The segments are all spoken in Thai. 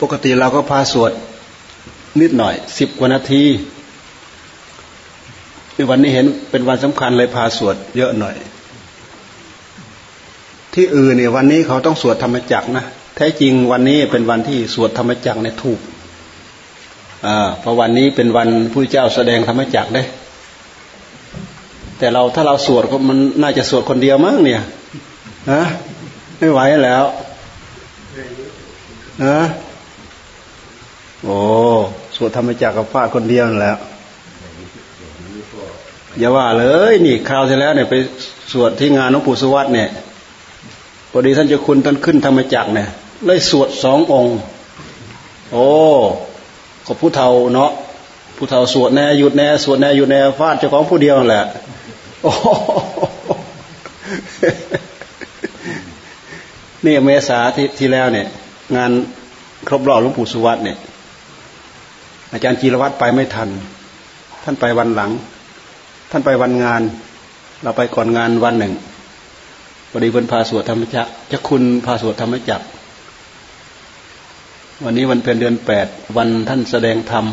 ปกติเราก็พาสวดนิดหน่อยสิบกว่านาทีวันนี้เห็นเป็นวันสำคัญเลยพาสวดเยอะหน่อย ที่อื่นเนี่ยวันนี้เขาต้องสวดธรรมจักนะแท้จริงวันนี้เป็นวันที่สวดธรรมจักในถูกอ่าเพราะวันนี้เป็นวันผู้เจ้าแสดงธรรมจักได้ แต่เราถ้าเราสวดก็มันน่าจะสวดคนเดียวมั้งเนี่ยฮะไม่ไหวแล้วฮะ โอ้สวดธรรมจักรกับพระคนเดียวแล้วอย่าว่าเลยนี่คราวที่แล้วเนี่ยไปสวดที่งานหลวงปู่สวัสดิ์เนี่ยพอดีท่านเจ้าคุณท่านขึ้นธรรมจักรเนี่ยเลยสวดสององค์ โอ้ก็ผู้เฒ่าเนาะผู้เฒ่าสวดแน่หยุดแน่สวดแน่หยุดแน่ฟาดเจ้าของผู้เดียวแหละโอ้นี่เมษาที่ที่แล้วเนี่ย งานครบรอบหลวงปู่สุวัตเนี่ย อาจารย์จีรวัตรไปไม่ทัน ท่านไปวันหลัง ท่านไปวันงาน เราไปก่อนงานวันหนึ่งพอดีเพิ่นพาสวดธรรมจักจะคุณพาสวดธรรมจักวันนี้วันเป็นเดือนแปดวันท่านแสดงธรรม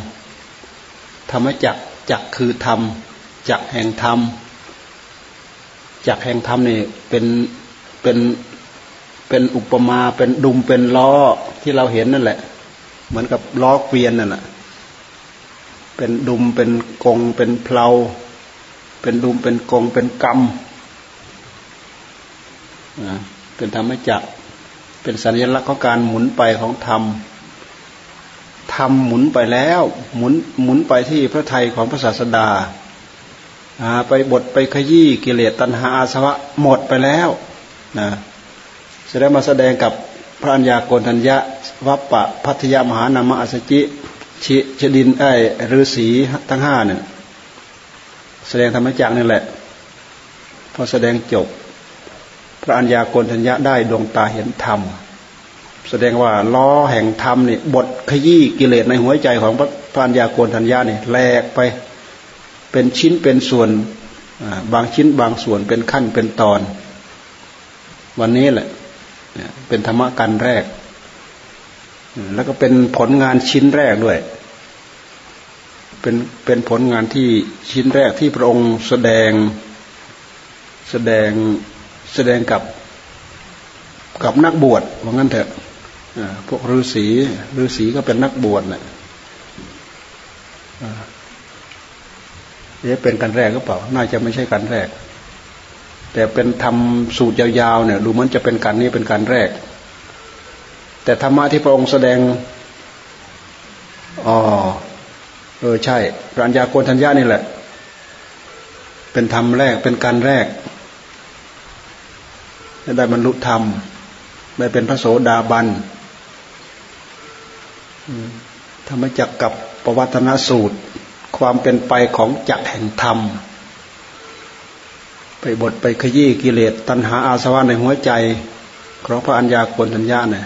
ธรรมจักจักคือธรรมจักแห่งธรรมจักแห่งธรรมนี่เป็นเป็นเป็นอุปมาเป็นดุมเป็นล้อที่เราเห็นนั่นแหละ เหมือนกับล้อเกวียนนั่นแหละ เป็นดุมเป็นกงเป็นเพลา เป็นดุมเป็นกงเป็นกำเป็นธรรมจักเป็นสัญลักษณ์ของการหมุนไปของธรรมธรรมหมุนไปแล้วหมุนหมุนไปที่พระไทยของพระศาสดาไปบทไปขยี้กิเลสตัณหาอาสวะหมดไปแล้วนะแสดงมาแสดงกับพระัญญาโกณทัญญะวัปปะพัทยามหานามะอสจิ ชิชดินไอ้ฤาษีทั้งห้าเนี่ยแสดงธรรมจักนี่แหละ พอแสดงจบ พระัญญาโกณทัญญะได้ดวงตาเห็นธรรม แสดงว่าล้อแห่งธรรมนี่บทขยี้กิเลสในหัวใจของพระัญญาโกณทัญญาเนี่แหลกไปเป็นชิ้นเป็นส่วนบางชิ้นบางส่วนเป็นขั้นเป็นตอน วันนี้แหละเป็นธรรมะกันแรก แล้วก็เป็นผลงานชิ้นแรกด้วย เป็นเป็นผลงานที่ชิ้นแรกที่พระองค์แสดงแสดงแสดงกับกับนักบวชว่างั้นเถอะพวกฤาษีฤาษีก็เป็นนักบวชแหละจะเป็นกันแรกก็เปล่า น่าจะไม่ใช่กันแรก แต่เป็นทำสูตรยาวๆเนี่ย ดูมันจะเป็นการนี้เป็นการแรก แต่ธรรมะที่พระองค์แสดงอ๋อเออใช่ปรัญญาโกณทัญญานี่แหละ เป็นธรรมแรกเป็นการแรกได้บรรลุธรรมได้เป็นพระโสดาบันธรรมจักกับประวัตนสูตร ความเป็นไปของจักแห่งธรรม ไปบทไปขยี้กิเลสตัณหาอาสวะในหัวใจ ของพระอัญญาโกณทัญญาเนี่ย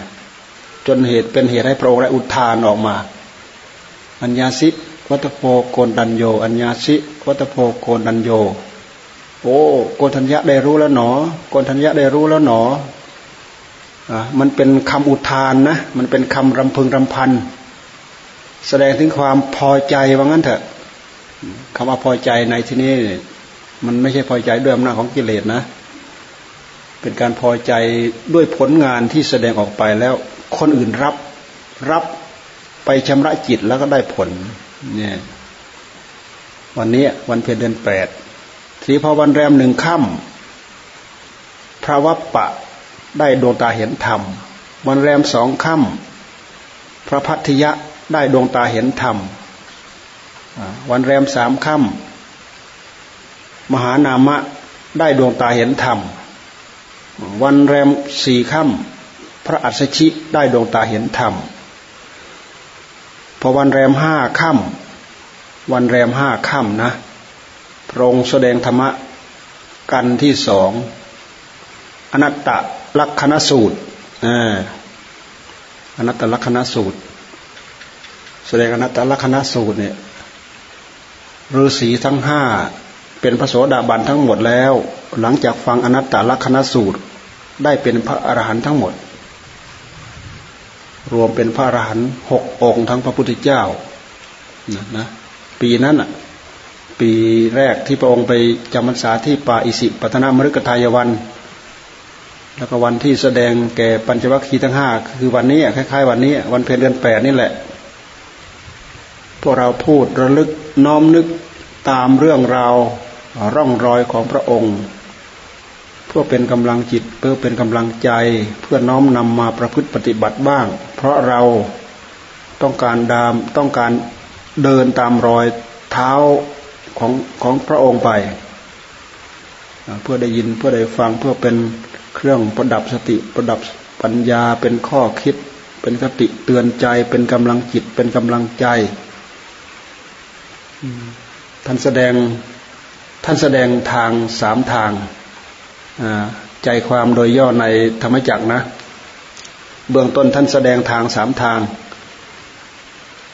นเหตุเป็นเหตุให้พระองค์ได้อุทานออกมา อัญญาสิวัตโพโกนดันโย อัญญาสิวัตโพโกนดันโย โอ้โกนทัญญาได้รู้แล้วหนอโกนทัญญาได้รู้แล้วหนออ่ามันเป็นคำอุทานนะ มันเป็นคำรำพึงรำพัน แสดงถึงความพอใจว่างั้นเถอะคำว่าพอใจในที่นี้มันไม่ใช่พอใจด้วยอำนาจของกิเลสนะ เป็นการพอใจด้วยผลงานที่แสดงออกไปแล้ว คนอื่นรับรับไปชำระจิตแล้วก็ได้ผล เนี่ย วันนี้วันเพ็ญเดือนแปดทีพอวันแรมหนึ่งค่ำพระวัปปะได้ดวงตาเห็นธรรม วันแรมสองค่ำพระพัทยะได้ดวงตาเห็นธรรม วันแรมสามค่ำมหานามะได้ดวงตาเห็นธรรม วันแรมสี่ค่ำ พระอัศชิได้ดวงตาเห็นธรรมพอวันแรมห้าค่ำวันแรมห้าค่ำนะพระองค์แสดงธรรมะกันที่สองอนัตตลักษณสูตรอนัตตลักษณสูตร แสดงอนัตตลักษณสูตรเนี่ยฤาษีทั้งห้าเป็นพระโสดาบันทั้งหมดแล้ว หลังจากฟังอนัตตลักษณสูตร ได้เป็นพระอรหันต์ทั้งหมด รวมเป็นพระอรหันต์หกองค์ทั้งพระพุทธเจ้านะนะปีนั้นอะปีแรกที่พระองค์ไปจำพรรษาที่ป่าอิสิปตนามฤกทายวัน แล้วก็วันที่แสดงแก่ปัญจวัคคีย์ทั้งห้าคือวันนี้คล้ายๆ วันนี้ วันเพ็ญเดือนแปดนี่แหละ พวกเราพูดระลึกน้อมนึกตามเรื่องราวร่องรอยของพระองค์ เพื่อเป็นกำลังจิตเพื่อเป็นกำลังใจเพื่อน้อมนำมาประพฤติปฏิบัติบ้าง เพราะเราต้องการดามต้องการเดินตามรอยเท้าของของพระองค์ไป เพื่อได้ยินเพื่อได้ฟังเพื่อเป็นเครื่องประดับสติประดับปัญญาเป็นข้อคิด เป็นคติเตือนใจ เป็นกำลังจิตเป็นกำลังใจท่านแสดงท่านแสดงทางสามทาง ใจความโดยย่อในธรรมจักรนะ เบื้องต้นท่านแสดงทางสามทาง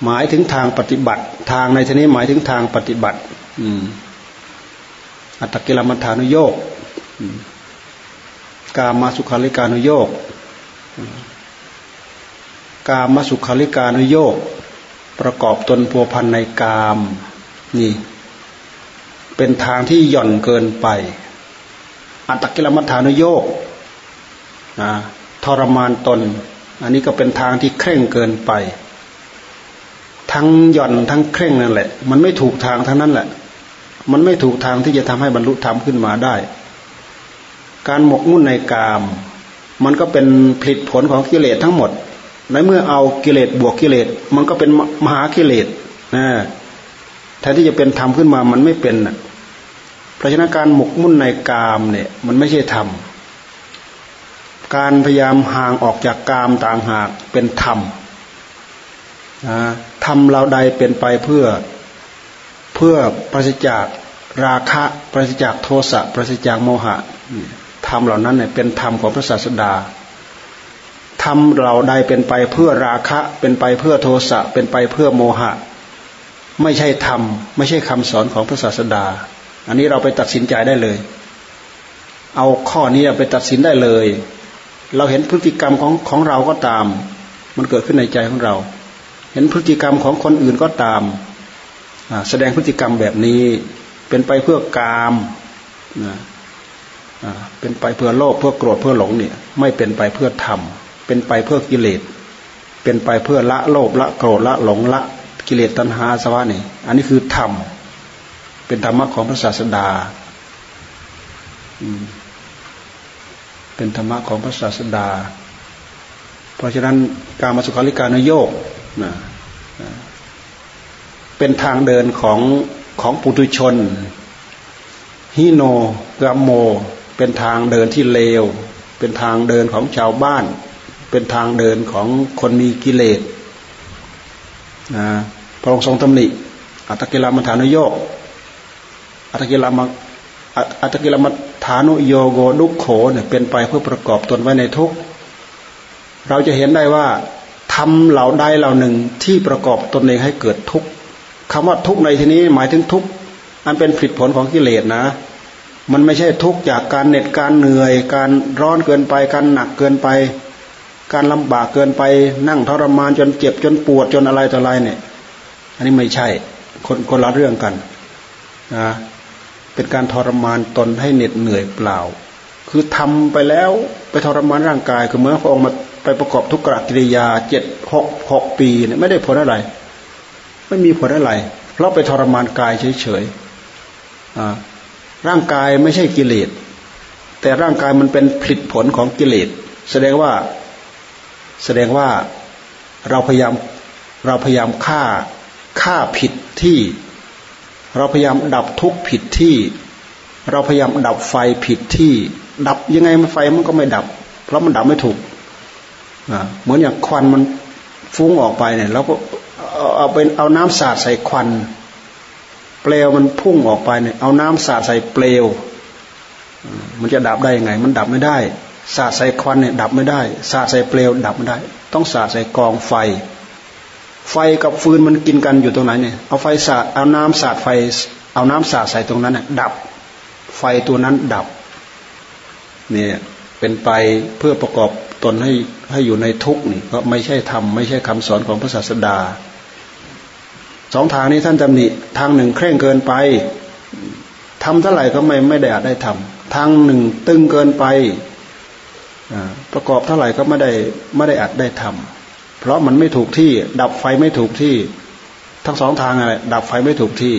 หมายถึงทางปฏิบัติ ทางในที่นี้หมายถึงทางปฏิบัติอัตตกิลมัฏฐานุโยกกามาสุขาริการุโยกกามาสุขาริการุโยกประกอบตนพัวพันในกาม นี่ เป็นทางที่หย่อนเกินไป อัตตกิลมัฏฐานโยกทรมานตน อันนี้ก็เป็นทางที่เคร่งเกินไป ทั้งหย่อนทั้งเคร่งนั่นแหละ มันไม่ถูกทางทั้งนั้นแหละ มันไม่ถูกทางที่จะทำให้บรรลุธรรมขึ้นมาได้ การหมกมุ่นในกาม มันก็เป็นผลิตผลของกิเลสทั้งหมดในเมื่อเอากิเลสบวกกิเลสมันก็เป็นมหากิเลสนะแทนที่จะเป็นธรรมขึ้นมามันไม่เป็น เพราะฉะนั้นการหมกมุ่นในกามเนี่ยมันไม่ใช่ธรรม การพยายามห่างออกจากกามต่างหากเป็นธรรมธรรมเราใดเป็นไปเพื่อเพื่อปราศจากราคะปราศจากโทสะปราศจากโมหะธรรมเหล่านั้นเนี่ยเป็นธรรมของพระศาสดาธรรมเราใดเป็นไปเพื่อราคะเป็นไปเพื่อโทสะเป็นไปเพื่อโมหะ ไม่ใช่ธรรม ไม่ใช่คำสอนของพระศาสดา อันนี้เราไปตัดสินใจได้เลย เอาข้อนี้ไปตัดสินได้เลย เราเห็นพฤติกรรมของของเราก็ตาม มันเกิดขึ้นในใจของเรา เห็นพฤติกรรมของคนอื่นก็ตาม แสดงพฤติกรรมแบบนี้ เป็นไปเพื่อกามเป็นไปเพื่อโลภเพื่อโกรธเพื่อหลงเนี่ย ไม่เป็นไปเพื่อธรรม เป็นไปเพื่อกิเลส เป็นไปเพื่อละโลภละโกรธละหลงละกิเลสตัณหาสวะนี่ อันนี้คือธรรม เป็นธรรมะของพระศาสดาเป็นธรรมะของพระศาสดา เพราะฉะนั้นการมาสุขาริการนโยกนะเป็นทางเดินของของปุถุชนฮิโนกัมโม เป็นทางเดินที่เลว เป็นทางเดินของชาวบ้าน เป็นทางเดินของคนมีกิเลสนะพระองค์ทรงตำหนิอัตกิลมัฐานโยก อัตกิลมอัตกิลมัฐานุโยโกดุขโขเนี่ยเป็นไปเพื่อประกอบตนไว้ในทุกเราจะเห็นได้ว่าทำเหล่าใดเหล่าหนึ่งที่ประกอบตนเองให้เกิดทุกข์คำว่าทุกข์ในที่นี้หมายถึงทุกข์อันเป็นผลผลของกิเลสนะ มันไม่ใช่ทุกข์จากการเหน็ดการเหนื่อย การร้อนเกินไป การหนักเกินไป การลำบากเกินไป นั่งทรมานจนเจ็บจนปวดจนอะไรต่ออะไรเนี่ย อันนี้ไม่ใช่คนคนละเรื่องกันนะ เป็นการทรมานตนให้เหน็ดเหนื่อยเปล่า คือทำไปแล้วไปทรมานร่างกายคือเมื่อพระองค์มาไปประกอบทุกขกิริยาเจ็ดหกหกปีเนี่ยไม่ได้ผลอะไร ไม่มีผลอะไร เพราะไปทรมานกายเฉยๆร่างกายไม่ใช่กิเลสแต่ร่างกายมันเป็นผลิตผลของกิเลสแสดงว่าแสดงว่าเราพยายามเราพยายามฆ่าฆ่าผิดที่ เราพยายามดับทุกข์ผิดที่ เราพยายามดับไฟผิดที่ ดับยังไงมันไฟมันก็ไม่ดับ เพราะมันดับไม่ถูกเหมือนอย่างควันมันฟุ้งออกไปเนี่ยเราก็เอาเป็นเอาน้ำสาดใส่ควัน เปลวมันพุ่งออกไปเนี่ย เอาน้ำสาดใส่เปลว มันจะดับได้ยังไง มันดับไม่ได้สาดใส่ควันเนี่ยดับไม่ได้สาดใส่เปลวดับไม่ได้ ต้องสาดใส่กองไฟ ไฟกับฟืนมันกินกันอยู่ตรงไหนเนี่ยเอาไฟสาดเอาน้ำสาดไฟ เอาน้ำสาดใส่ตรงนั้นเนี่ยดับ ไฟตัวนั้นดับเนี่ยเป็นไปเพื่อประกอบตนให้ให้อยู่ในทุกข์นี่ก็ไม่ใช่ธรรมไม่ใช่คำสอนของพระศาสดาสองทางนี้ท่านจำหนิทางหนึ่งเคร่งเกินไปทำเท่าไหร่ก็ไม่ไม่ได้อาจได้ทำทางหนึ่งตึงเกินไปประกอบเท่าไหร่ก็ไม่ได้ไม่ได้อาจได้ทำ เพราะมันไม่ถูกที่ ดับไฟไม่ถูกที่ ทั้งสองทางอะไรดับไฟไม่ถูกที่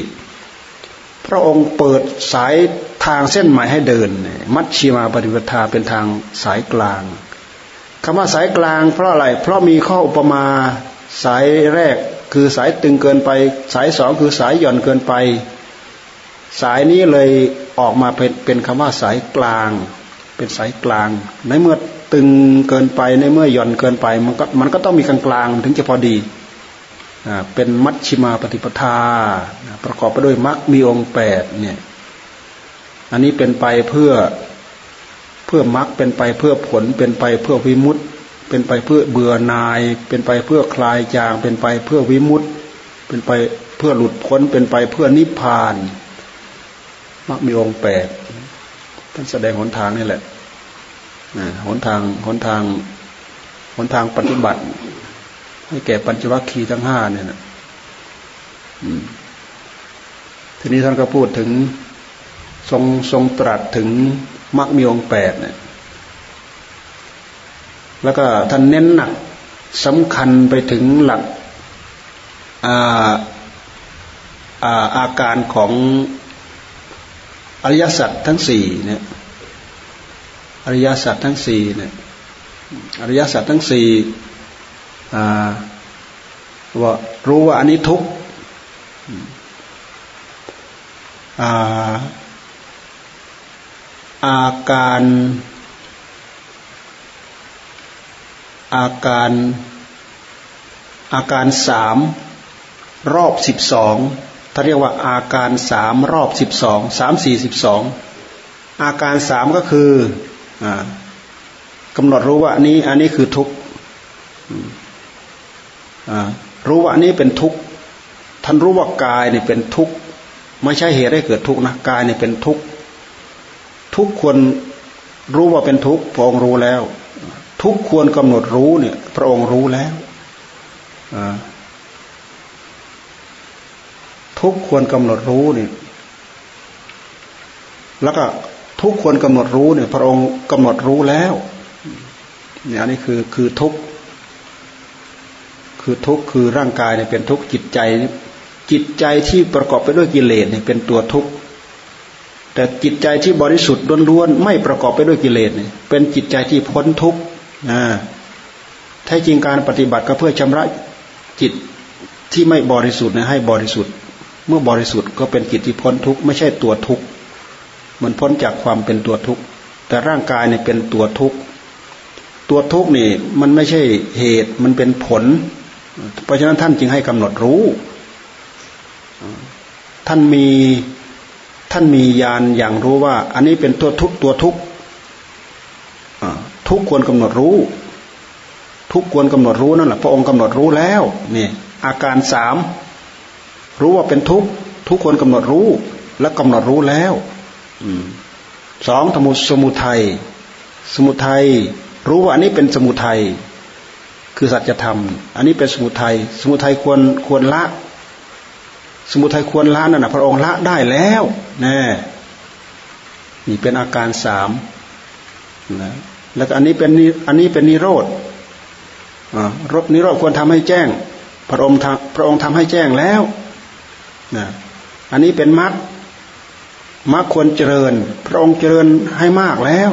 พระองค์เปิดสายทางเส้นใหม่ให้เดิน มัชชีมาปฏิปทาเป็นทางสายกลางคำว่าสายกลาง เพราะอะไร เพราะมีข้ออุปมาสายแรกคือสายตึงเกินไป สายสองคือสายหย่อนเกินไป สายนี้เลยออกมาเป็นเป็นคำว่าสายกลาง เป็นสายกลาง ในเมื่อ ตึงเกินไปในเมื่อหย่อนเกินไป มันก็มันก็ต้องมีกลางกลางถึงจะพอดีเป็นมัชชิมาปฏิปทา ประกอบไปด้วยมรรคมีองค์แปดเนี่ยอันนี้เป็นไปเพื่อเพื่อมรรคเป็นไปเพื่อผลเป็นไปเพื่อวิมุตเป็นไปเพื่อเบื่อนาย เป็นไปเพื่อคลายจาง เป็นไปเพื่อวิมุตเป็นไปเพื่อหลุดพ้นเป็นไปเพื่อนิพพานมักมีองค์แปดท่านแสดงหนทางนี่แหละ หนทางหนทางหนทางปฏิบัติ ให้แก่ปัญจวัคคีย์ทั้งห้าเนี่ยนะทีนี้ท่านก็พูดถึงทรงทรงตรัสถึงมรรคมีองค์แปดเนี่ย แล้วก็ท่านเน้นหนักสำคัญไปถึงหลักอาอาอาการของอริยสัจทั้งสี่เนี่ย อริยสัจทั้งสี่เนี่ยอริยสัจทั้งสี่ว่ารู้ว่าอันนี้ทุกอาการ อาการ อาการสามรอบสิบสองถ้าเรียกว่าอาการสามรอบสิบสองสามสี่สิบสองอาการสามก็คือ กำหนดรู้ว่าอันนี้ อันนี้คือทุกข์รู้ว่าอันนี้เป็นทุกข์ท่านรู้ว่ากายเนี่ยเป็นทุกข์ไม่ใช่เหตุให้เกิดทุกข์นะกายเนี่ยเป็นทุกข์ทุกควรรู้ว่าเป็นทุกข์พระองค์รู้แล้ว ทุกควรกำหนดรู้เนี่ย พระองค์รู้แล้วทุกควรกำหนดรู้เนี่ยแล้วก็ ทุกควรกำหนดรู้เนี่ย พระองค์กำหนดรู้แล้วเนี่ยนี่คือคือทุกคือทุกคือร่างกายเนี่ยเป็นทุกจิตใจจิตใจที่ประกอบไปด้วยกิเลสเนี่ยเป็นตัวทุกข์แต่จิตใจที่บริสุทธิ์ล้วนๆไม่ประกอบไปด้วยกิเลสเนี่ยเป็นจิตใจที่พ้นทุกข์แท้จริงการปฏิบัติก็เพื่อชำระจิตที่ไม่บริสุทธิ์นะให้บริสุทธิ์ เมื่อบริสุทธิ์ก็เป็นจิตที่พ้นทุกข์ไม่ใช่ตัวทุกข์ มันพ้นจากความเป็นตัวทุกข์ แต่ร่างกายเนี่ยเป็นตัวทุกข์ ตัวทุกข์นี่มันไม่ใช่เหตุมันเป็นผล เพราะฉะนั้นท่านจึงให้กำหนดรู้ ท่านมีท่านมีญาณอย่างรู้ว่า อันนี้เป็นตัวทุกข์ตัวทุกข์ทุกควรกำหนดรู้ ทุกควรกำหนดรู้นั่นแหละพระองค์กำหนดรู้แล้วนี่อาการสามรู้ว่าเป็นทุกทุกควรกำหนดรู้ และกำหนดรู้แล้ว สองธมุสมุทัยสมุทัยรู้ว่าอันนี้เป็นสมุทัยคือสัจธรรม อันนี้เป็นสมุทัยสมุทัยควรควรละ สมุทัยควรละนั่นนะพระองค์ละได้แล้วน่นี่เป็นอาการสามนะแล้วอันนี้เป็นอันนี้เป็นนิโรธรบนิโรธควรทำให้แจ้ง พระองค์พระองค์ทำให้แจ้งแล้วนะอันนี้เป็นมรรค มรรคควรเจริญ พระองค์เจริญให้มากแล้ว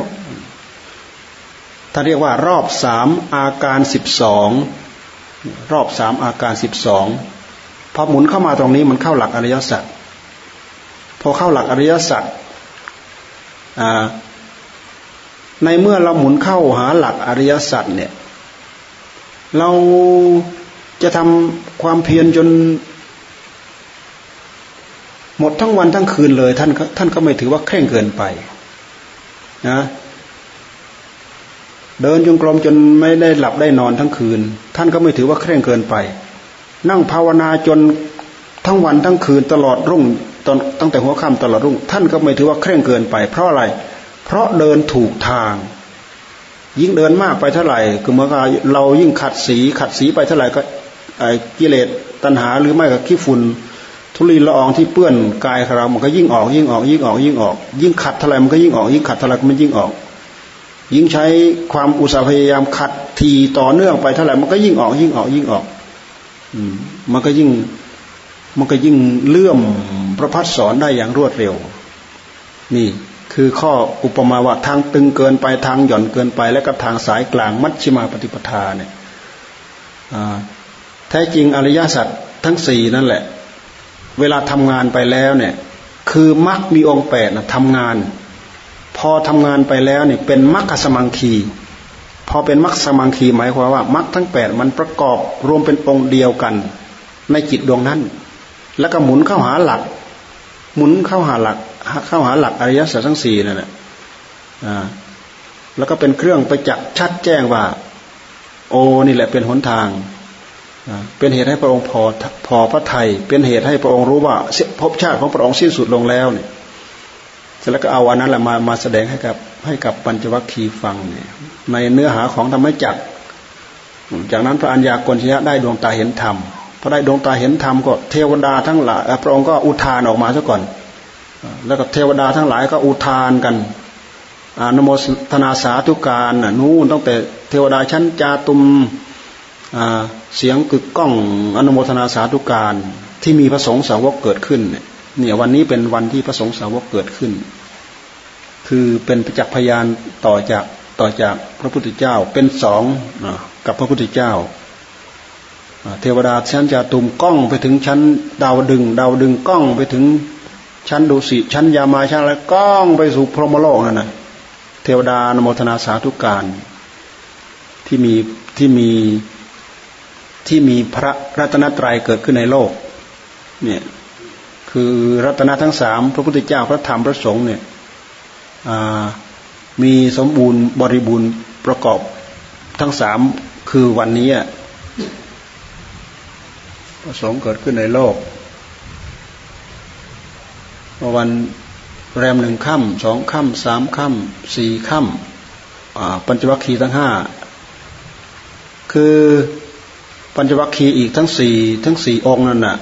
ถ้าเรียกว่ารอบสามอาการสิบสองรอบสามอาการสิบสองพอหมุนเข้ามาตรงนี้มันเข้าหลักอริยสัจพอเข้าหลักอริยสัจในเมื่อเราหมุนเข้าหาหลักอริยสัจเนี่ย เราจะทำความเพียรจน หมดทั้งวันทั้งคืนเลย ท่านท่านก็ไม่ถือว่าเคร่งเกินไปนะเดินจงกรมจนไม่ได้หลับได้นอนทั้งคืน ท่านก็ไม่ถือว่าเคร่งเกินไป นั่งภาวนาจนทั้งวันทั้งคืนตลอดรุ่งตอนตั้งแต่หัวค่ำตลอดรุ่ง ท่านก็ไม่ถือว่าเคร่งเกินไป เพราะอะไร เพราะเดินถูกทาง ยิ่งเดินมากไปเท่าไหร่คือเมื่อเรายิ่งขัดสีขัดสีไปเท่าไหร่ก็กิเลสตัณหาหรือไม่ก็ขี้ฝุ่น ทุลีละอองที่เปื้อนกายของเรา มันก็ยิ่งออก ยิ่งออก ยิ่งออก ยิ่งออก ยิ่งขัดเท่าไรมันก็ยิ่งออก ยิ่งขัดเท่าไรมันยิ่งออก ยิ่งใช้ความอุตสาห์พยายามขัดทีต่อเนื่องไปเท่าไหร่มันก็ยิ่งออก ยิ่งออก ยิ่งออก อืม มันก็ยิ่ง มันก็ยิ่งเลื่อมพระพัฒสอนได้อย่างรวดเร็ว นี่คือข้ออุปมาว่าทางตึงเกินไปทางหย่อนเกินไป และก็ทางสายกลางมัชฌิมาปฏิปทาเนี่ยแท้จริงอริยสัจทั้งสี่นั่นแหละ เวลาทำงานไปแล้วเนี่ย คือมรรคมีองค์แปดนะทำงาน พอทำงานไปแล้วเนี่ยเป็นมรรคสมังคีพอเป็นมรรคสมังคีหมายความว่ามรรคทั้งแปดมันประกอบรวมเป็นองค์เดียวกัน ในจิตดวงนั้น แล้วก็หมุนเข้าหาหลัก หมุนเข้าหาหลัก เข้าหาหลักอริยสัจทั้งสี่นั่นแหละอ่าแล้วก็เป็นเครื่องไปจักชัดแจ้งว่า โอ้นี่แหละเป็นหนทาง เป็นเหตุให้พระองค์พอพอพระไทย เป็นเหตุให้พระองค์รู้ว่าภพชาติของพระองค์สิ้นสุดลงแล้วเนี่ยเสร็จแล้วก็เอาอันนั้นแหละมามาแสดงให้กับให้กับปัญจวัคคีย์ฟังเนี่ยในเนื้อหาของธรรมจักรจากนั้นพระอัญญากรชยะได้ดวงตาเห็นธรรมพอได้ดวงตาเห็นธรรมก็เทวดาทั้งหลายพระองค์ก็อุทานออกมาซะก่อน แล้วก็เทวดาทั้งหลายก็อุทานกันอนโมทนาสาธุการนู่นตั้งแต่เทวดาชั้นจาตุม เสียงกึกก้องอนุโมทนาสาธุการที่มีพระสงฆ์สาวกเกิดขึ้นเนี่ยวันนี้เป็นวันที่พระสงฆ์สาวกเกิดขึ้น คือเป็นประจักษ์พยานต่อจากต่อจากพระพุทธเจ้าเป็นสองกับพระพุทธเจ้าเทวดาชั้นจาตุมก้องไปถึงชั้นดาวดึง ดาวดึงก้องไปถึงชั้นดุสิชั้นยามาชั้นอะไรก้องไปสู่พรหมโลกนั่นนะเทวดานโมทนาสาธุการที่มีที่มี ที่มีพระรัตนตรัยเกิดขึ้นในโลกเนี่ยคือรัตนทั้งสามพระพุทธเจ้าพระธรรมพระสงฆ์เนี่ยมีสมบูรณ์บริบูรณ์ประกอบทั้งสามคือวันนี้พระสงฆ์เกิดขึ้นในโลกวันแรมหนึ่งค่ำสองค่ำสามค่ำสี่ค่ำปัญจวัคคีย์ทั้งห้าคือ ปัญจวัคคีย์อีกทั้งสี่ทั้งสี่องค์นั่นน่ะ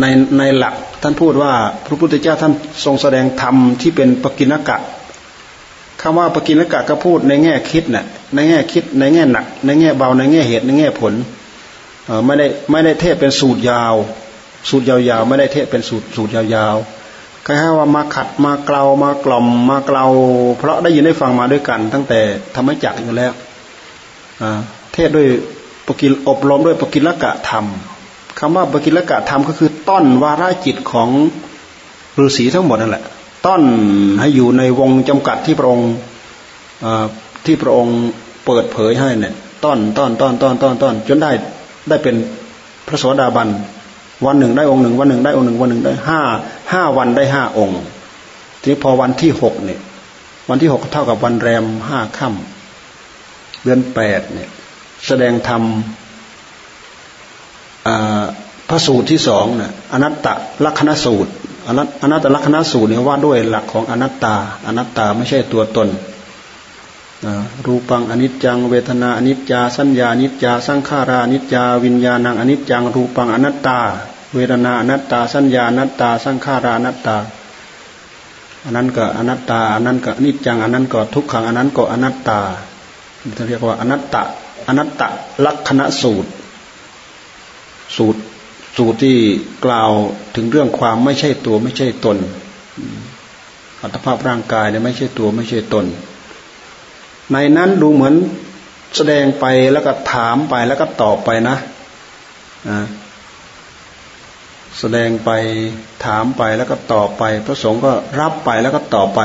ในในหลักท่านพูดว่าพระพุทธเจ้าท่านทรงแสดงธรรมที่เป็นปกิณกะคำว่าปกิณกะก็พูดในแง่คิดน่ะในแง่คิดในแง่หนัก ในแง่เบาในแง่เหตุในแง่ผลไม่ได้ไม่ได้เทศเป็นสูตรยาว สูตรยาวๆ ไม่ได้เทศเป็นสูตรสูตรยาวๆแค่ว่ามาขัดมาเกลามากล่อมมาเกลาเพราะได้ยินได้ฟังมาด้วยกัน ตั้งแต่ธรรมจักรอยู่แล้วเทศด้วย ปกิลอบรมด้วยปกิลกะธรรมคำว่าปกิลกะธรรมก็คือต้นวาระจิตของฤาษีทั้งหมดนั่นแหละ ต้นให้อยู่ในวงจำกัดที่พระองค์ที่พระองค์เปิดเผยให้เนี่ยต้นต้นต้นต้นต้นต้นจนได้ได้เป็นพระโสดาบันวันหนึ่งได้องค์หนึ่งวันหนึ่งได้องค์หนึ่งวันหนึ่งได้ห้าห้าวันได้ห้าองค์ ทีนี้พอวันที่หกเนี่ยวันที่หกเท่ากับวันแรมห้าค่ำเดือนแปดเนี่ย แสดงธรรมพระสูตรที่สองนะ่ะอนัตตลักษณสูตรอนัตตลักษณสูตรเนี่ยว่าด้วยหลักของอนัตตา อนัตตาไม่ใช่ตัวตนรูปังอนิจจัง เวทนาอนิจจา สัญญาอนิจจา สังขาราอนิจจา วิญญาณังอนิจจัง รูปังอนัตตา เวทนาอนัตตา สัญญาอนัตตา สังขาราอนัตตาอันนั้นก็อนัตตาอันนั้นก็อนิจจังอันนั้นก็ทุกขังอันนั้นก็อนัตตาเรียกว่าอนัตตา อนัตตลักษณะสูตร สูตรสูตรที่กล่าวถึงเรื่องความไม่ใช่ตัวไม่ใช่ตน อัตภาพร่างกายเนี่ยไม่ใช่ตัวไม่ใช่ตน ในนั้นดูเหมือนแสดงไปแล้วก็ถามไปแล้วก็ตอบไปนะแสดงไปถามไปแล้วก็ตอบไป พระสงฆ์ก็รับไปแล้วก็ตอบไป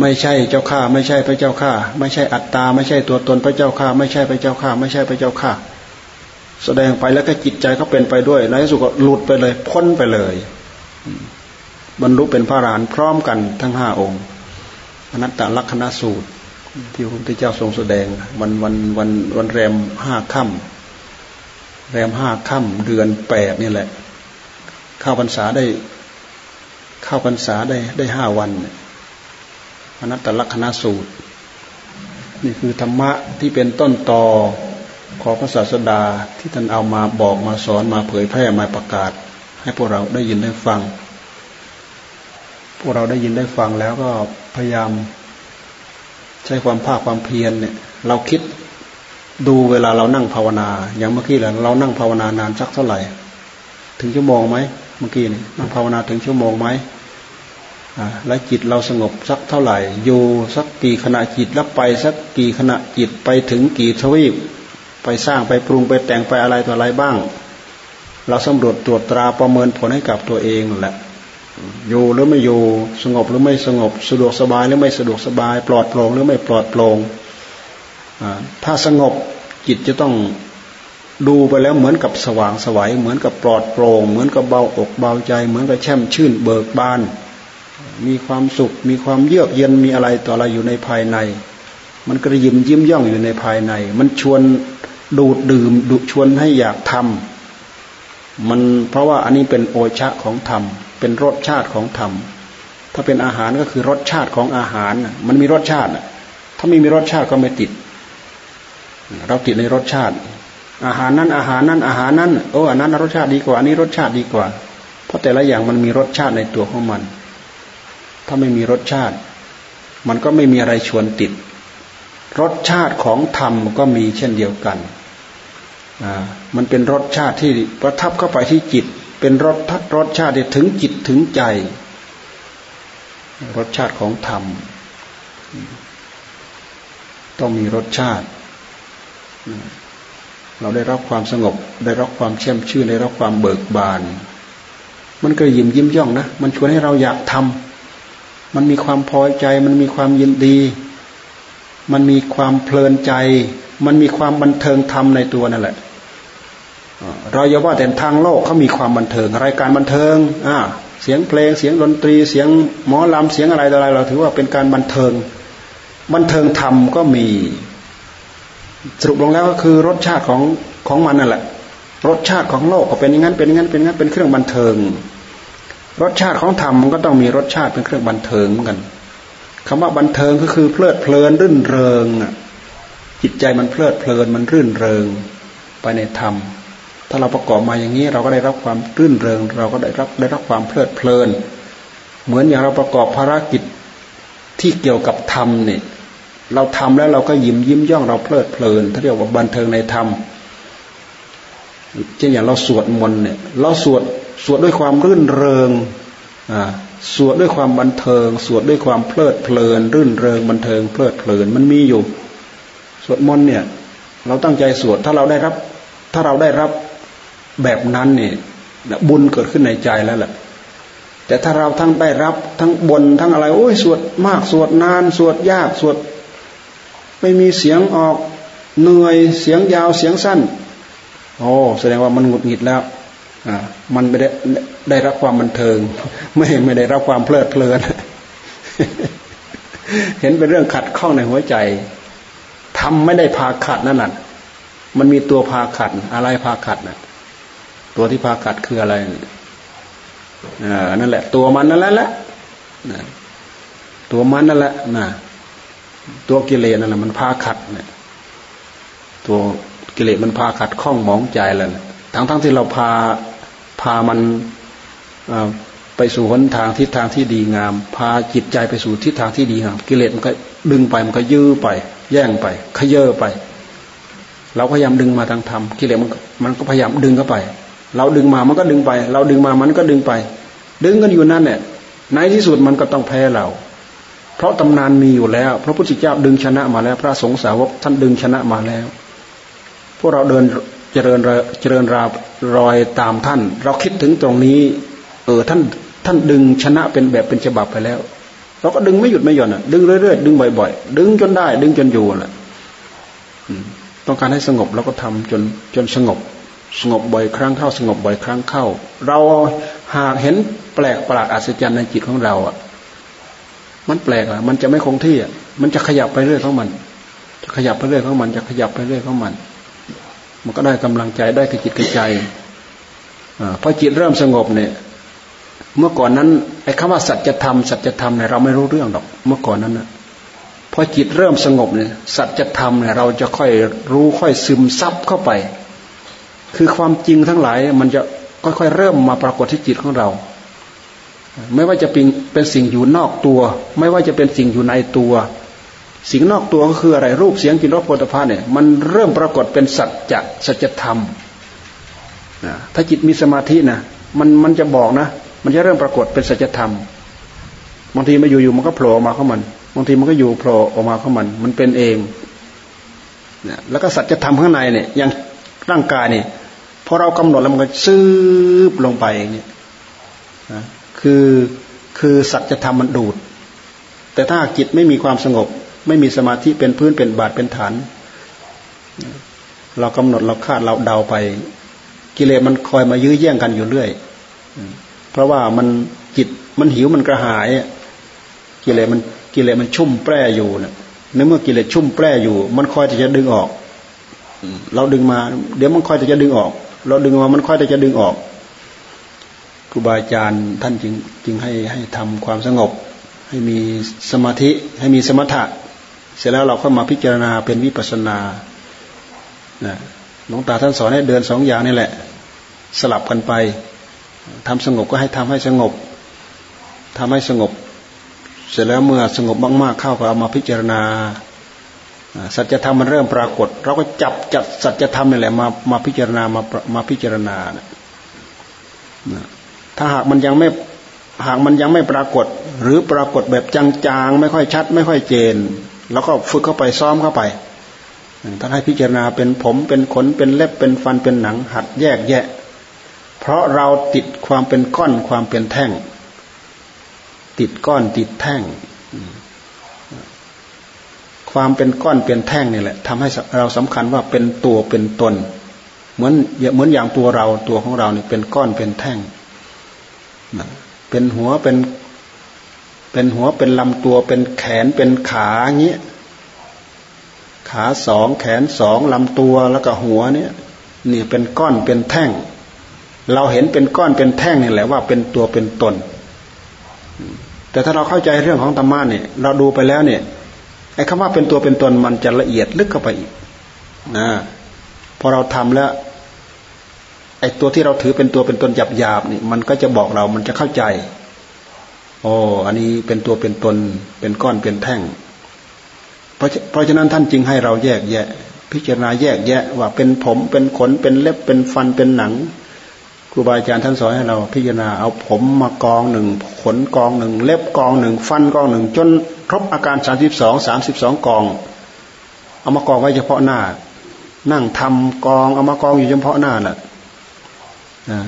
ไม่ใช่เจ้าข้าไม่ใช่พระเจ้าข้าไม่ใช่อัตตา ไม่ใช่ตัวตนพระเจ้าข้าไม่ใช่พระเจ้าข้าไม่ใช่พระเจ้าข้าแสดงไปแล้วก็จิตใจก็เป็นไปด้วยในที่สุดก็หลุดไปเลยพ้นไปเลยบรรลุเป็นพระอรหันต์พร้อมกันทั้งห้าองค์อนัตตลักษณสูตร ที่พระพุทธเจ้าทรงแสดง วันวันวันวันแรมห้าค่ำแรมห้าค่ำเดือนแปดนี่แหละ เข้าพรรษาได้ เข้าพรรษาได้ได้ห้าวัน อนัตตลักษณสูตร นี่คือธรรมะที่เป็นต้นตอของพระศาสดาที่ท่านเอามาบอกมาสอนมาเผยแพร่มาประกาศ ให้พวกเราได้ยินได้ฟัง พวกเราได้ยินได้ฟังแล้วก็พยายาม ใช้ความภาคความเพียรเนี่ย เราคิดดูเวลาเรานั่งภาวนา อย่างเมื่อกี้แหละเรานั่งภาวนานานสักเท่าไหร่ ถึงชั่วโมงไหมเมื่อกี้นี่นั่งภาวนาถึงชั่วโมงไหม และจิตเราสงบสักเท่าไหร่ อยู่สักกี่ขณะจิตแล้วไปสักกี่ขณะจิตไปถึงกี่ทวีป ไปสร้างไปปรุงไปแต่งไปอะไรต่ออะไรบ้าง เราสำรวจตรวจตราประเมินผลให้กับตัวเองแหละอยู่หรือไม่อยู่สงบหรือไม่สงบสะดวกสบายหรือไม่สะดวกสบาย ปลอดโปร่งหรือไม่ปลอดโปร่งถ้าสงบจิตจะต้องดูไปแล้วเหมือนกับสว่างสวัยเหมือนกับปลอดโปร่งเหมือนกับเบาอกเบาใจ เหมือนกับแช่มชื่นเบิกบาน มีความสุข มีความเยือกเย็นมีอะไรต่ออะไรอยู่ในภายใน มันกระยิมยิ้มย่องอยู่ในภายใน มันชวนดูดดื่มดุชวนให้อยากทำมันเพราะว่าอันนี้เป็นโอชะของธรรม เป็นรสชาติของธรรม ถ้าเป็นอาหารก็คือรสชาติของอาหาร มันมีรสชาติถ้าไม่มีรสชาติก็ไม่ติด เราติดในรสชาติ อาหารนั้นอาหารนั้นอาหารนั้นโอ้อันนั้นรสชาติดีกว่าอันนี้รสชาติดีกว่า เพราะแต่ละอย่างมันมีรสชาติในตัวของมัน ถ้าไม่มีรสชาติ มันก็ไม่มีอะไรชวนติด รสชาติของธรรมก็มีเช่นเดียวกันมันเป็นรสชาติที่ประทับเข้าไปที่จิต เป็นรสทัดรสชาติถึงจิตถึงใจ รสชาติของธรรม ต้องมีรสชาติ เราได้รับความสงบ ได้รับความเชื่อมชื่นได้รับความเบิกบาน มันก็ยิ้มยิ้มย่องนะ มันชวนให้เราอยากทำ มันมีความพอใจ มันมีความยินดี มันมีความเพลินใจ มันมีความบันเทิงธรรมในตัวนั่นแหละเราอย่าว่าแต่ทางโลกเขามีความบันเทิงรายการบันเทิงอ่าเสียงเพลงเสียงดนตรีเสียงหมอลำเสียงอะไรต่ออะไรเราถือว่าเป็นการบันเทิง บันเทิงธรรมก็มี สรุปลงแล้วก็คือรสชาติของของมันนั่นแหละ รสชาติของโลกก็เป็นอย่างนั้นเป็นอย่างนั้นเป็นอย่างนั้นเป็นเครื่องบันเทิง รสชาติของธรรมมันก็ต้องมีรสชาติเป็นเครื่องบันเทิงเหมือนกันคำว่าบันเทิงก็คือเพลิดเพลินรื่นเริงอะจิตใจมันเพลิดเพลินมันรื่นเริงไปในธรรม ถ้าเราประกอบมาอย่างนี้เราก็ได้รับความรื่นเริง เราก็ได้รับได้รับความเพลิดเพลิน เหมือนอย่างเราประกอบภารกิจที่เกี่ยวกับธรรมเนี่ย เราทำแล้วเราก็ยิ้มยิ้มย่องเราเพลิดเพลินถ้าเรียกว่าบันเทิงในธรรม เช่นอย่างเราสวดมนต์เนี่ย เราสวดสวดด้วยความรื่นเริงอ่าสวดด้วยความบันเทิง สวดด้วยความเพลิดเพลิน รื่นเริงบันเทิงเพลิดเพลินมันมีอยู่ สวดมนต์เนี่ย เราตั้งใจสวดถ้าเราได้รับ ถ้าเราได้รับแบบนั้นเนี่ยบุญเกิดขึ้นในใจแล้วแหละแต่ถ้าเราทั้งได้รับทั้งบนทั้งอะไรโอ้ยสวดมากสวดนาน สวดยากสวด ไม่มีเสียงออกเหนื่อยเสียงยาวเสียงสั้น โอ้แสดงว่ามันหงุดหงิดแล้วอ่ามันไม่ได้ได้รับความบันเทิง ไม่ไม่ได้รับความเพลิดเพลิน เห็นเป็นเรื่องขัดข้องในหัวใจทำไม่ได้พาขัดนั่นแหละมันมีตัวพาขัด อะไรพาขัดน่ะ ตัวที่พาขัดคืออะไรอ่านั่นแหละ ตัวมันนั่นแหละแหละตัวมันนั่นแหละนะตัวกิเลสนั่นแหละมันพาขัดเนี่ยตัว กิเลสมันพาขัดข้องมองใจแล้วทั้งทั้งที่เราพาพามันไปสู่หนทางทิศทางที่ดีงาม พาจิตใจไปสู่ทิศทางที่ดีงาม กิเลสมันก็ดึงไปมันก็ยื้อไป แย่งไปขยเยอไป เราพยายามดึงมาทางธรรมกิเลสมันมันก็พยายามดึงเข้าไป เราดึงมามันก็ดึงไป เราดึงมามันก็ดึงไป ดึงกันอยู่นั่นเนี่ยในที่สุดมันก็ต้องแพ้เรา เพราะตำนานมีอยู่แล้ว พระพุทธเจ้าดึงชนะมาแล้ว พระสงฆ์สาวกท่านดึงชนะมาแล้ว วกเราเดินเจริญเจริญรารอยตามท่าน เราคิดถึงตรงนี้ เออท่านท่านดึงชนะเป็นแบบเป็นฉบับไปแล้ว เราก็ดึงไม่หยุดไม่หย่อนอะ ดึงเรื่อยๆดึงบ่อยๆ ดึงจนได้ ดึงจนอยู่แหละต้องการให้สงบเราก็ทำจนจนสงบ สงบบ่อยครั้งเข้า สงบบ่อยครั้งเข้า เราหากเห็นแปลกประหลาดอัศจรรย์ในจิตของเราอะ มันแปลกอะ มันจะไม่คงที่อะ มันจะขยับไปเรื่อยของมัน จะขยับไปเรื่อยของมัน จะขยับไปเรื่อยของมัน มันก็ได้กำลังใจได้กระจิตกระใจอพอจิตเริ่มสงบเนี่ย เมื่อก่อนนั้นไอ้คำว่าสัจธรรมสัจธรรมเนี่ยเราไม่รู้เรื่องหรอก เมื่อก่อนนั้นนะพอจิตเริ่มสงบเนี่ย สัจธรรมเนี่ยเราจะค่อยรู้ค่อยซึมซับเข้าไป คือความจริงทั้งหลายมันจะค่อยๆเริ่มมาปรากฏที่จิตของเรา ไม่ว่าจะเป็นเป็นสิ่งอยู่นอกตัว ไม่ว่าจะเป็นสิ่งอยู่ในตัว สิ่งนอกตัวก็คืออะไรรูปเสียงกลิ่นรสโผฏฐัพพะเนี่ยมันเริ่มปรากฏเป็นสัจจะสัจธรรมถ้าจิตมีสมาธินะมันมันจะบอกนะ มันจะเริ่มปรากฏเป็นสัจธรรมบางทีมาอยู่ๆมันก็โผล่ออกมาเข้ามันบางทีมันก็อยู่โผล่ออกมาเข้ามัน มันเป็นเองนี่ยแล้วก็สัจธรรมข้างในเนี่ยอย่างร่างกายเนี่ยพอเรากำหนดแล้วมันก็ซืบลงไปอย่างนี้นะคือคือสัจธรรมมันดูด แต่ถ้าจิตไม่มีความสงบ ไม่มีสมาธิเป็นพื้นเป็นบาดเป็นฐาน เรากำหนดเราคาดเราเดาไป กิเลสมันคอยมายื้อแย่งกันอยู่เรื่อย เพราะว่ามันจิตมันหิวมันกระหาย กิเลสมันกิเลสมันชุ่มแปร่อยู่นะในเมื่อกิเลสชุ่มแปร่อยู่ มันคอยจะดึงออก เราดึงมา เดี๋ยวมันคอยจะดึงออก เราดึงมามันคอยจะดึงออกครูบาอาจารย์ท่านจึงจึงให้ให้ทำความสงบ ให้มีสมาธิให้มีสมถะ เสร็จแล้วเราค่อยมาพิจารณาเป็นวิปัสนานะหลวงตาท่านสอนให้เดินสองอย่างนี่แหละ สลับกันไปทำสงบก็ให้ทำให้สงบทำให้สงบ เสร็จแล้วเมื่อสงบมากๆเข้าก็เอามาพิจารณาสัจธรรมมันเริ่มปรากฏ เราก็จับจัดสัจธรรมนี่แหละมามาพิจารณามามาพิจารณานะถ้าหากมันยังไม่หากมันยังไม่ปรากฏ หรือปรากฏแบบจางๆไม่ค่อยชัด ไม่ค่อยเจน แล้วก็ฝึกเข้าไปซ้อมเข้าไปถ้าให้พิจารณาเป็นผมเป็นขนเป็นเล็บเป็นฟันเป็นหนัง หัดแยกแยะ เพราะเราติดความเป็นก้อนความเป็นแท่ง ติดก้อนติดแท่ง ความเป็นก้อนเป็นแท่งนี่แหละทำให้เราสำคัญว่าเป็นตัวเป็นตน เหมือนเหมือนอย่างตัวเราตัวของเราเนี่ยเป็นก้อนเป็นแท่ง เป็นหัวเป็น เป็นหัวเป็นลำตัวเป็นแขนเป็นขาเงี้ยขาสองแขนสองลำตัวแล้วก็หัวเนี่ยนี่เป็นก้อนเป็นแท่ง เราเห็นเป็นก้อนเป็นแท่งนี่แหละว่าเป็นตัวเป็นตน แต่ถ้าเราเข้าใจเรื่องของธรรมะเนี่ย เราดูไปแล้วเนี่ยไอ้คำว่าเป็นตัวเป็นตนมันจะละเอียดลึกเข้าไปอีกนะพอเราทำแล้วไอ้ตัวที่เราถือเป็นตัวเป็นตนหยาบหยาบนี่มันก็จะบอกเรามันจะเข้าใจ โอ้อันนี้เป็นตัวเป็นตน เป็นก้อนเป็นแท่ง เพราะเพราะฉะนั้นท่านจึงให้เราแยกแยะ พิจารณาแยกแยะ ว่าเป็นผมเป็นขนเป็นเล็บเป็นฟันเป็นหนังครูบาอาจารย์ท่านสอนให้เราพิจารณาเอาผมมากองหนึ่งขนกองหนึ่งเล็บกองหนึ่งฟันกองหนึ่งจนครบอาการสามสิบสองสามสิบสองกอง เอามากองไว้เฉพาะหน้า นั่งทำกองเอามากองอยู่เฉพาะหน้าแหละนะ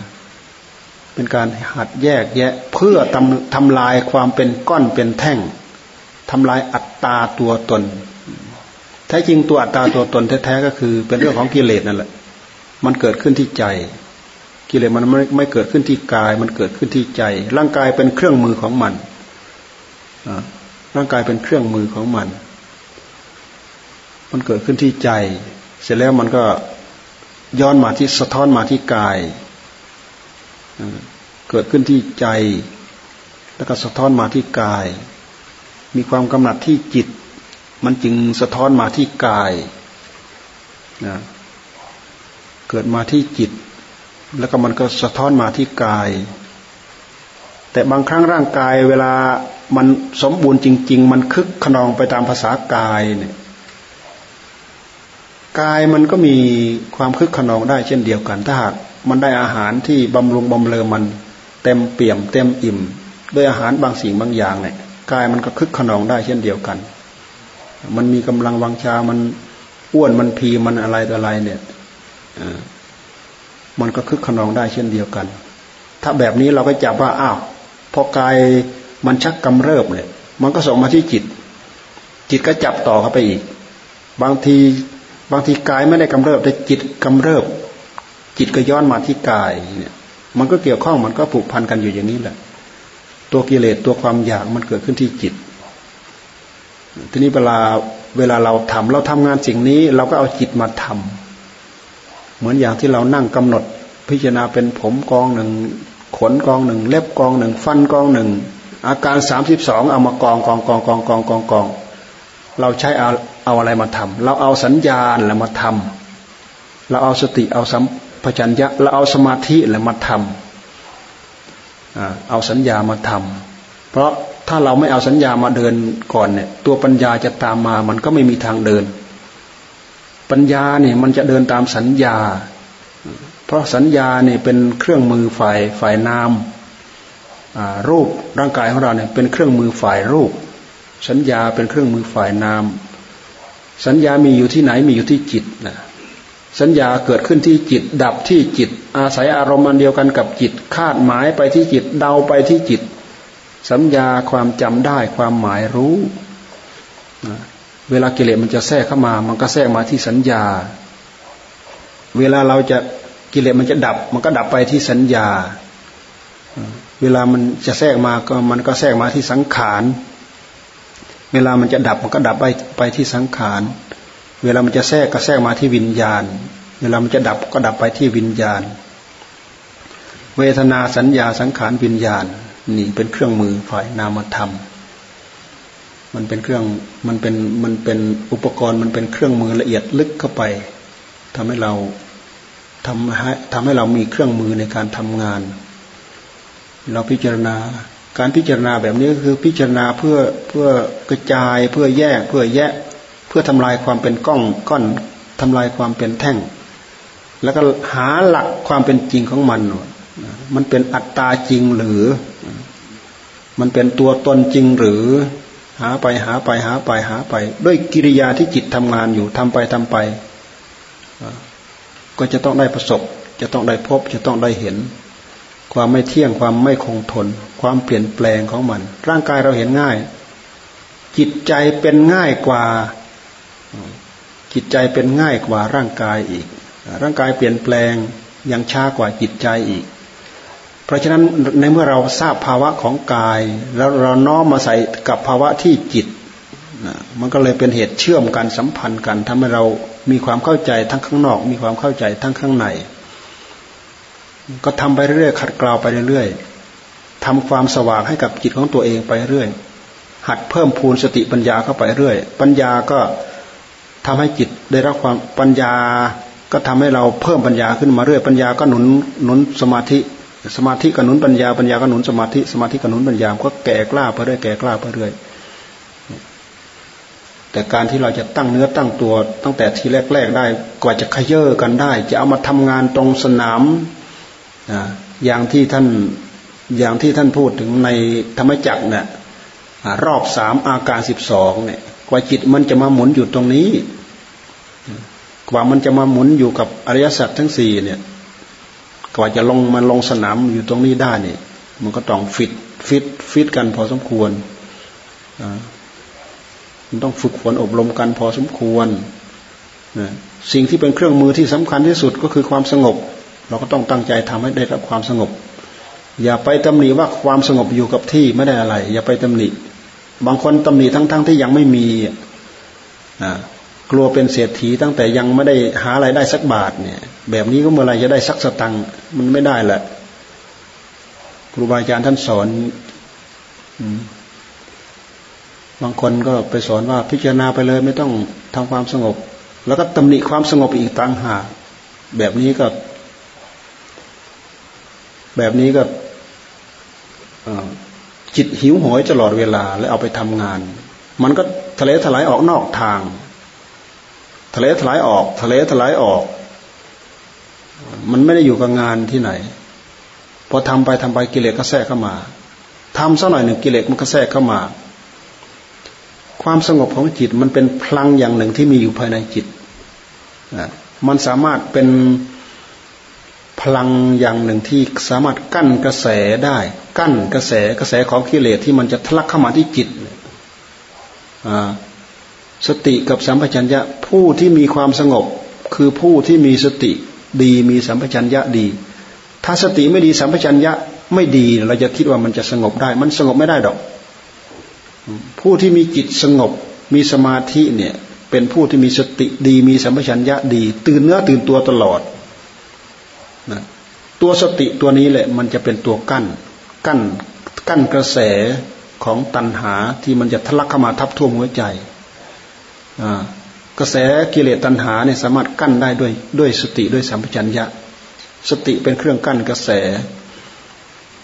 เป็นการหัดแยกแยะเพื่อทำทำลายความเป็นก้อนเป็นแท่งทำลายอัตตาตัวตน แท้จริงตัวอัตตาตัวตนแท้ๆก็คือ เป็นเรื่องของกิเลสนั่นแหละ มันเกิดขึ้นที่ใจ กิเลสมันไม่ไม่เกิดขึ้นที่กาย มันเกิดขึ้นที่ใจ ร่างกายเป็นเครื่องมือของมันร่างกายเป็นเครื่องมือของมัน มันเกิดขึ้นที่ใจ เสร็จแล้วมันก็ย้อนมาที่สะท้อนมาที่กาย เกิดขึ้นที่ใจ แล้วก็สะท้อนมาที่กาย มีความกำหนัดที่จิต มันจึงสะท้อนมาที่กายนะเกิดมาที่จิต แล้วก็มันก็สะท้อนมาที่กาย แต่บางครั้งร่างกายเวลามันสมบูรณ์จริง ๆ มันคึกขนองไปตามภาษากายเนี่ยกายมันก็มีความคึกขนองได้เช่นเดียวกัน ถ้าหาก มันได้อาหารที่บำรุงบำเรอมัน เต็มเปี่ยม เต็มอิ่ม ด้วยอาหารบางสิ่งบางอย่างเนี่ยกายมันก็คึกขนองได้เช่นเดียวกัน มันมีกำลังวังชา มันอ้วนมันพีมันอะไรต่ออะไรเนี่ยมันก็คึกขนองได้เช่นเดียวกัน ถ้าแบบนี้เราก็จับว่าอ้าวพอกายมันชักกำเริบเนี่ยมันก็ส่งมาที่จิต จิตก็จับต่อเข้าไปอีก บางทีบางทีกายไม่ได้กำเริบแต่จิตกำเริบ จิตก็ย้อนมาที่กายเนี่ยมันก็เกี่ยวข้องมันก็ผูกพันกันอยู่อย่างนี้แหละ ตัวกิเลสตัวความอยากมันเกิดขึ้นที่จิต ทีนี้เวลาเวลาเราทำเราทำงานสิ่งนี้ เราก็เอาจิตมาทำเหมือนอย่างที่เรานั่งกำหนดพิจารณาเป็นผมกองหนึ่งขนกองหนึ่งเล็บกองหนึ่งฟันกองหนึ่งอาการสามสิบสองเอามากองกองกองกองกองกองกองเราใช้เอาเอาอะไรมาทำเราเอาสัญญาณแล้วมาทำเราเอาสติเอาสัม ปชัญญะเราเอาสมาธิแล้วมาทำเอาสัญญามาทำเพราะถ้าเราไม่เอาสัญญามาเดินก่อนเนี่ยตัวปัญญาจะตามมามันก็ไม่มีทางเดิน ปัญญาเนี่ยมันจะเดินตามสัญญา เพราะสัญญาเนี่ยเป็นเครื่องมือฝ่ายฝ่ายนามรูปร่างกายของเราเนี่ยเป็นเครื่องมือฝ่ายรูป สัญญาเป็นเครื่องมือฝ่ายนาม สัญญามีอยู่ที่ไหนมีอยู่ที่จิตนะ สัญญาเกิดขึ้นที่จิต ดับที่จิต อาศัยอารมณ์อันเดียวกันกับจิต คาดหมายไปที่จิต เดาไปที่จิต สัญญาความจำได้ความหมายรู้ เวลากิเลสมันจะแทรกเข้ามา มันก็แทรกมาที่สัญญา เวลาเราจะกิเลสมันจะดับ มันก็ดับไปที่สัญญา เวลามันจะแทรกมาก็มันก็แทรกมาที่สังขาร เวลามันจะดับมันก็ดับไปไปที่สังขาร เวลามันจะแทรกก็แทรกมาที่วิญญาณ เวลามันจะดับก็ดับไปที่วิญญาณ เวทนาสัญญาสังขารวิญญาณ นี่เป็นเครื่องมือฝ่ายนามธรรม มันเป็นเครื่องมันเป็นมันเป็นอุปกรณ์มันเป็นเครื่องมือละเอียดลึกเข้าไปทำให้เราทำให้ทำให้เรามีเครื่องมือในการทำงาน เราพิจารณาการพิจารณาแบบนี้ก็คือพิจารณาเพื่อเพื่อกระจายเพื่อแยกเพื่อแยก พื่อทำลายความเป็นก้องก้อนทำลายความเป็นแท่ง แล้วก็หาหลักความเป็นจริงของมัน มันเป็นอัตตาจริงหรือ มันเป็นตัวตนจริงหรือ หาไปหาไปหาไปหาไป ด้วยกิริยาที่จิตทำงานอยู่ทำไปทำไป ก็จะต้องได้ประสบ จะต้องได้พบ จะต้องได้เห็น ความไม่เที่ยงความไม่คงทน ความเปลี่ยนแปลงของมัน ร่างกายเราเห็นง่าย จิตใจเป็นง่ายกว่า จิตใจเป็นง่ายกว่าร่างกายอีก ร่างกายเปลี่ยนแปลงยังช้ากว่าจิตใจอีก เพราะฉะนั้นในเมื่อเราทราบภาวะของกาย แล้วเราน้อมมาใส่กับภาวะที่จิตมันก็เลยเป็นเหตุเชื่อมกันสัมพันธ์กันทำให้เรามีความเข้าใจทั้งข้างนอก มีความเข้าใจทั้งข้างใน ก็ทำไปเรื่อยขัดเกลาไปเรื่อยทำความสว่างให้กับจิตของตัวเองไปเรื่อยหัดเพิ่มพูนสติปัญญาเข้าไปเรื่อย ปัญญาก็ ทำให้จิตได้รับความปัญญา ก็ทำให้เราเพิ่มปัญญาขึ้นมาเรื่อยปัญญาก็หนุนหนุนสมาธิ สมาธิก็หนุนปัญญาปัญญาก็หนุนสมาธิสมาธิก็หนุนปัญญาก็แก่กล้าไปเรื่อยแก่กล้าไปเรื่อยแต่การที่เราจะตั้งเนื้อตั้งตัวตั้งแต่ทีแรก ๆ ได้กว่าจะขยเยอกันได้ จะเอามาทำงานตรงสนามอย่างที่ท่านอย่างที่ท่านพูดถึงในธรรมจักรเนี่ยรอบสามอาการสิบสองเนี่ย กว่าจิตมันจะมาหมุนอยู่ตรงนี้ กว่ามันจะมาหมุนอยู่กับอริยสัจทั้งสี่เนี่ย กว่าจะลงมันลงสนามอยู่ตรงนี้ได้เนี่ย มันก็ต้องฟิตฟิตฟิตกันพอสมควรมันต้องฝึกฝนอบรมกันพอสมควรสิ่งที่เป็นเครื่องมือที่สำคัญที่สุดก็คือความสงบ เราก็ต้องตั้งใจทำให้ได้รับความสงบ อย่าไปตำหนิว่าความสงบอยู่กับที่ไม่ได้อะไร อย่าไปตำหนิ บางคนตำหนิทั้งๆทที่ยังไม่มีกลัวเป็นเศรษฐีตั้งแต่ยังไม่ได้หาอะไรได้สักบาทเนี่ย แบบนี้ก็เมื่อไรจะได้สักสตังค์มันไม่ได้แหละครูบาอาจารย์ท่านสอนบางคนก็ไปสอนว่าพิจารณาไปเลย ไม่ต้องทำความสงบ แล้วก็ตำหนิความสงบอีกต่างหากแบบนี้ก็ แบบนี้ก็ จิตหิวโหยตลอดเวลาแล้วเอาไปทำงาน มันก็ทะเลถลายออกนอกทาง ทะเลถลายออก ทะเลถลายออก มันไม่ได้อยู่กับงานที่ไหน พอทำไปทำไปกิเลสก็แทรกเข้ามาทำสักหน่อยหนึ่งกิเลสมันก็แทรกเข้ามา ความสงบของจิตมันเป็นพลังอย่างหนึ่งที่มีอยู่ภายในจิตมันสามารถเป็นพลังอย่างหนึ่งที่สามารถกั้นกระแสได้ กั้นกระแสกระแสของกิเลสที่มันจะทะลักเข้ามาที่จิตสติกับสัมปชัญญะผู้ที่มีความสงบ คือผู้ที่มีสติดีมีสัมปชัญญะดี ถ้าสติไม่ดีสัมปชัญญะไม่ดีเราจะคิดว่ามันจะสงบได้ มันสงบไม่ได้ดอก ผู้ที่มีจิตสงบมีสมาธิเนี่ยเป็นผู้ที่มีสติดี มีสัมปชัญญะดี ตื่นเนื้อตื่นตัวตลอดนะตัวสติตัวนี้แหละ มันจะเป็นตัวกั้น กั้นกั้นกระแสของตัณหาที่มันจะทะลักเข้ามาทับท่วมหัวใจกระแสกิเลสตัณหาเนี่ยสามารถกั้นได้ด้วยด้วยสติด้วยสัมปชัญญะ สติเป็นเครื่องกั้นกระแส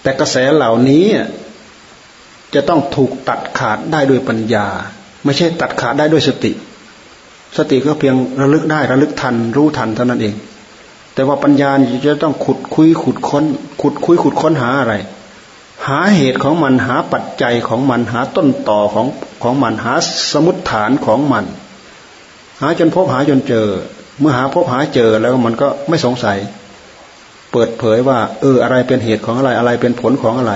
แต่กระแสเหล่านี้จะต้องถูกตัดขาดได้ด้วยปัญญา ไม่ใช่ตัดขาดได้ด้วยสติ สติก็เพียงระลึกได้ระลึกทันรู้ทันเท่านั้นเอง แต่ว่าปัญญาจะต้องขุดคุยขุดค้น ขุดคุยขุดค้นหาอะไร หาเหตุของมันหาปัจจัยของมันหาต้นต่อของของมันหาสมุดฐานของมัน หาจนพบหาจนเจอ เมื่อหาพบหาเจอแล้วมันก็ไม่สงสัย เปิดเผยว่า เอออะไรเป็นเหตุของอะไรอะไรเป็นผลของอะไร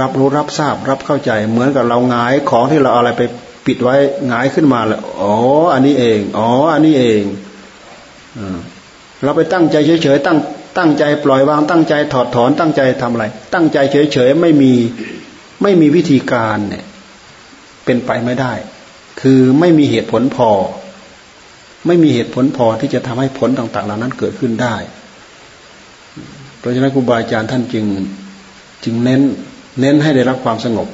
รับรู้รับทราบรับเข้าใจ เหมือนกับเราหงายของที่เราเอาอะไรไปปิดไว้หงายขึ้นมาแล้วอ๋อ อันนี้เอง อ๋อ อันนี้เองเราไปตั้งใจเฉยๆตั้ง ตั้งใจปล่อยวางตั้งใจถอดถอนตั้งใจทำอะไร ตั้งใจเฉยๆไม่มีไม่มีวิธีการเนี่ยเป็นไปไม่ได้ คือไม่มีเหตุผลพอ ไม่มีเหตุผลพอที่จะทำให้ผลต่างๆ เหล่านั้นเกิดขึ้นได้ เพราะฉะนั้นครูบาอาจารย์ท่านจึงจึงเน้นเน้นให้ได้รับความสงบ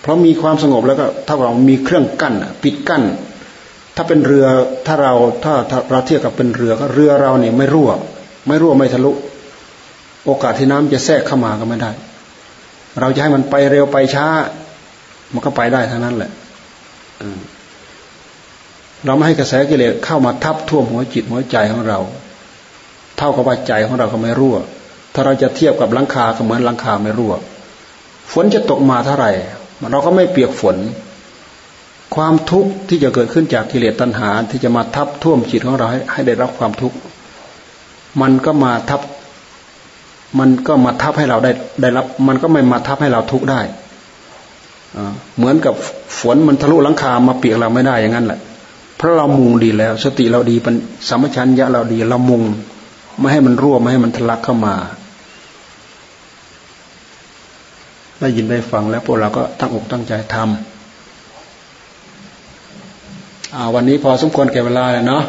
เพราะมีความสงบแล้วก็เท่ากับมีเครื่องกั้นปิดกั้น ถ้าเป็นเรือถ้าเราถ้าเราเทียบกับเป็นเรือก็เรือเราเนี่ยไม่รั่ว ไม่รั่วไม่ทะลุ โอกาสที่น้ำจะแทรกเข้ามาก็ไม่ได้ เราจะให้มันไปเร็วไปช้า มันก็ไปได้ทั้งนั้นแหละเราไม่ให้กระแสกิเลสเข้ามาทับท่วมหัวจิตหัวใจของเรา เท่ากับว่าใจของเราก็ไม่รั่ว ถ้าเราจะเทียบกับหลังคาก็เหมือนหลังคาไม่รั่ว ฝนจะตกมาเท่าไหร่ เราก็ไม่เปียกฝน ความทุกข์ที่จะเกิดขึ้นจากกิเลสตัณหาที่จะมาทับท่วมจิตของเราให้ได้รับความทุกข์ มันก็มาทับ มันก็มาทับให้เราได้ได้รับ มันก็ไม่มาทับให้เราทุกข์ได้เหมือนกับฝนมันทะลุหลังคามาเปียกเราไม่ได้อย่างนั้นแหละ เพราะเรามุงดีแล้ว สติเราดีเป็นสัมปชัญญะเราดีเรามุงไม่ให้มันรั่วไม่ให้มันทะลักเข้ามาได้ยินได้ฟังแล้วพวกเราก็ตั้งอกตั้งใจทำวันนี้พอสมควรแก่เวลาแล้วเนาะ